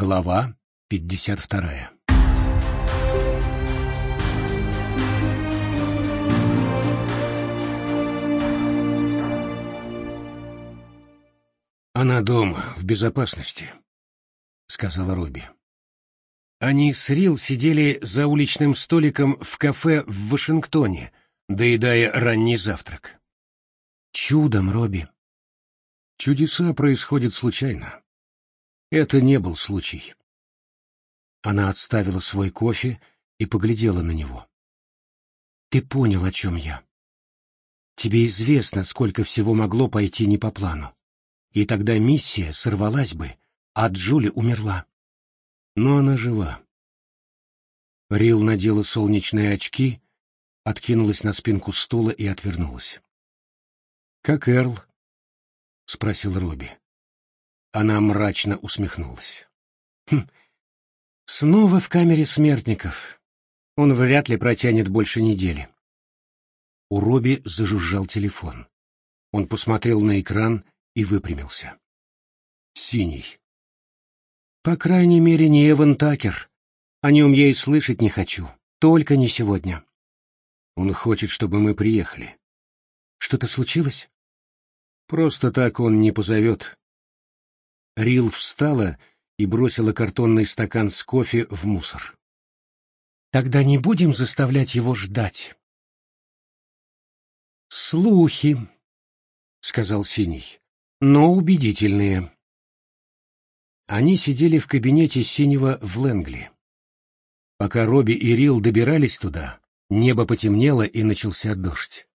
Глава 52 «Она дома, в безопасности», — сказала Робби. Они с Рил сидели за уличным столиком в кафе в Вашингтоне, доедая ранний завтрак. «Чудом, Робби». Чудеса происходят случайно. Это не был случай. Она отставила свой кофе и поглядела на него. «Ты понял, о чем я. Тебе известно, сколько всего могло пойти не по плану. И тогда миссия сорвалась бы, а Джули умерла. Но она жива». Рил надела солнечные очки, откинулась на спинку стула и отвернулась. «Как Эрл?» — спросил Робби. Она мрачно усмехнулась. «Хм, снова в камере смертников. Он вряд ли протянет больше недели». У Робби зажужжал телефон. Он посмотрел на экран и выпрямился. «Синий». «По крайней мере, не Эван Такер. О нем я и слышать не хочу. Только не сегодня». «Он хочет, чтобы мы приехали». «Что-то случилось?» «Просто так он не позовет. Рил встала и бросила картонный стакан с кофе в мусор. «Тогда не будем заставлять его ждать». «Слухи», — сказал Синий, — «но убедительные». Они сидели в кабинете Синего в Лэнгли. Пока Робби и Рил добирались туда, небо потемнело и начался дождь.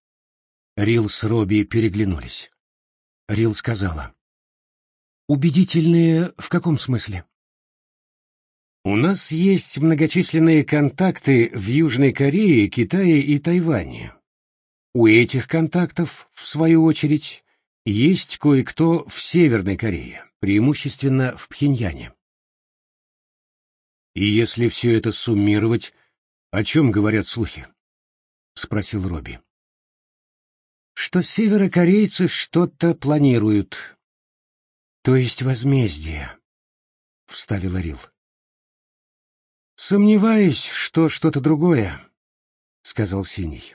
Рил с Робби переглянулись. Рил сказала, Убедительные в каком смысле? У нас есть многочисленные контакты в Южной Корее, Китае и Тайване. У этих контактов, в свою очередь, есть кое-кто в Северной Корее, преимущественно в Пхеньяне. И если все это суммировать, о чем говорят слухи? — спросил Робби. Что северокорейцы что-то планируют, то есть возмездие, — вставила Рил. Сомневаюсь, что что-то другое, — сказал Синий.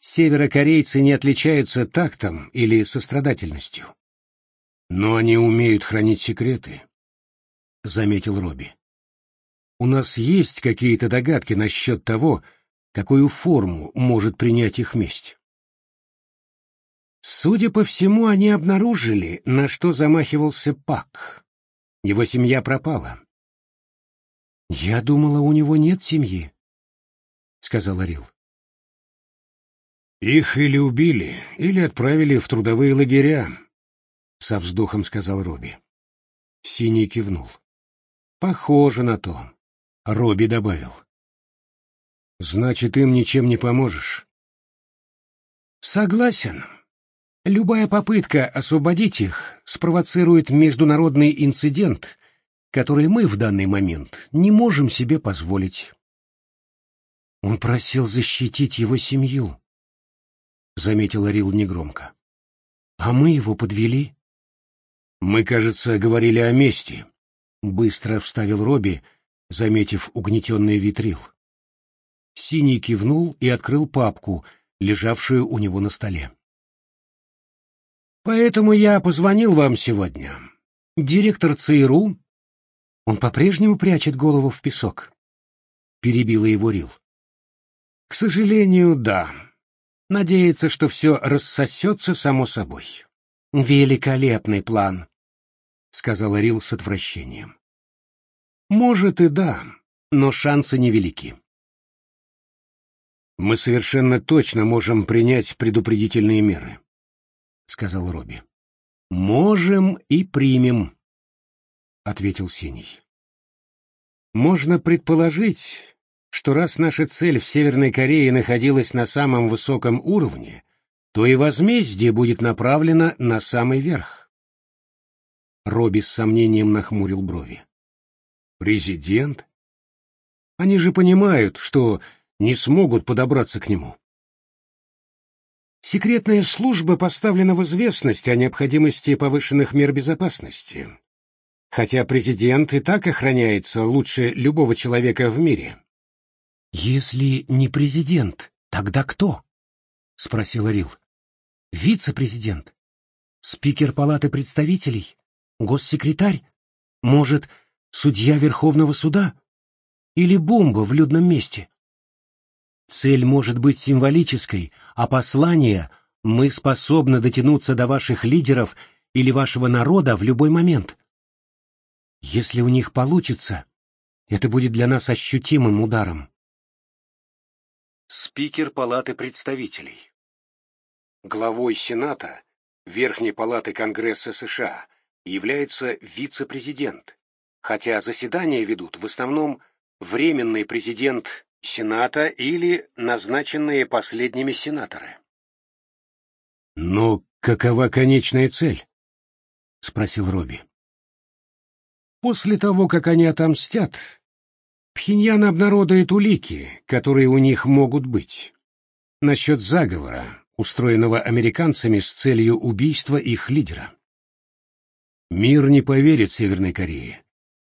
Северокорейцы не отличаются тактом или сострадательностью. Но они умеют хранить секреты, — заметил Робби. У нас есть какие-то догадки насчет того, какую форму может принять их месть. Судя по всему, они обнаружили, на что замахивался Пак. Его семья пропала. «Я думала, у него нет семьи», — сказала Рил. «Их или убили, или отправили в трудовые лагеря», — со вздохом сказал Робби. Синий кивнул. «Похоже на то», — Робби добавил. «Значит, им ничем не поможешь». «Согласен», Любая попытка освободить их спровоцирует международный инцидент, который мы в данный момент не можем себе позволить. Он просил защитить его семью, — заметила Рил негромко. А мы его подвели. Мы, кажется, говорили о мести, — быстро вставил Робби, заметив угнетенный витрил. Синий кивнул и открыл папку, лежавшую у него на столе. Поэтому я позвонил вам сегодня. Директор ЦРУ, он по-прежнему прячет голову в песок. Перебила его Рил. К сожалению, да. Надеется, что все рассосется само собой. Великолепный план, сказала Рил с отвращением. Может и да, но шансы невелики. Мы совершенно точно можем принять предупредительные меры. — сказал Робби. «Можем и примем», — ответил Синий. «Можно предположить, что раз наша цель в Северной Корее находилась на самом высоком уровне, то и возмездие будет направлено на самый верх». Робби с сомнением нахмурил брови. «Президент? Они же понимают, что не смогут подобраться к нему». Секретная служба поставлена в известность о необходимости повышенных мер безопасности. хотя президент и так охраняется лучше любого человека в мире. Если не президент, тогда кто? спросил Рил. Вице-президент? Спикер Палаты представителей? Госсекретарь? Может, судья Верховного суда? Или бомба в людном месте? Цель может быть символической, а послание «мы способны дотянуться до ваших лидеров или вашего народа в любой момент». Если у них получится, это будет для нас ощутимым ударом. Спикер Палаты представителей. Главой Сената Верхней Палаты Конгресса США является вице-президент, хотя заседания ведут в основном временный президент Сената или назначенные последними сенаторы. «Но какова конечная цель?» — спросил Робби. «После того, как они отомстят, Пхеньян обнародует улики, которые у них могут быть, насчет заговора, устроенного американцами с целью убийства их лидера. Мир не поверит Северной Корее.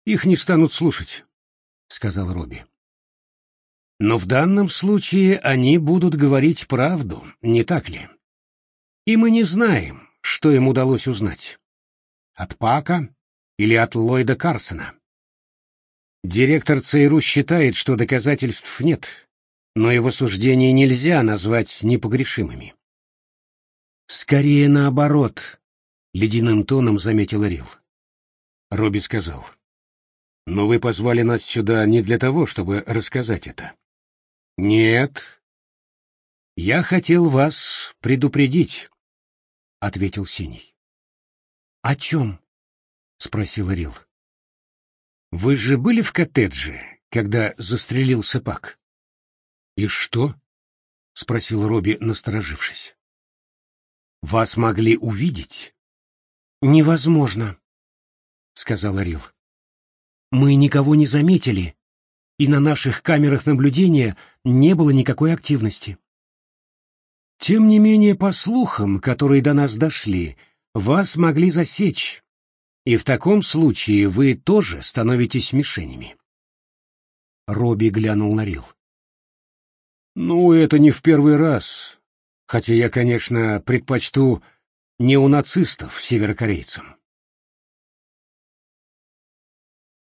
Их не станут слушать, — сказал Робби. Но в данном случае они будут говорить правду, не так ли? И мы не знаем, что им удалось узнать. От Пака или от Ллойда Карсона. Директор ЦРУ считает, что доказательств нет, но его суждения нельзя назвать непогрешимыми. «Скорее наоборот», — ледяным тоном заметил Рил. Робби сказал, «Но вы позвали нас сюда не для того, чтобы рассказать это. «Нет. Я хотел вас предупредить», — ответил Синий. «О чем?» — спросил Рил. «Вы же были в коттедже, когда застрелился Пак?» «И что?» — спросил Робби, насторожившись. «Вас могли увидеть?» «Невозможно», — сказал Рил. «Мы никого не заметили, и на наших камерах наблюдения не было никакой активности. Тем не менее, по слухам, которые до нас дошли, вас могли засечь, и в таком случае вы тоже становитесь мишенями. Робби глянул на Рил. «Ну, это не в первый раз, хотя я, конечно, предпочту неонацистов северокорейцам.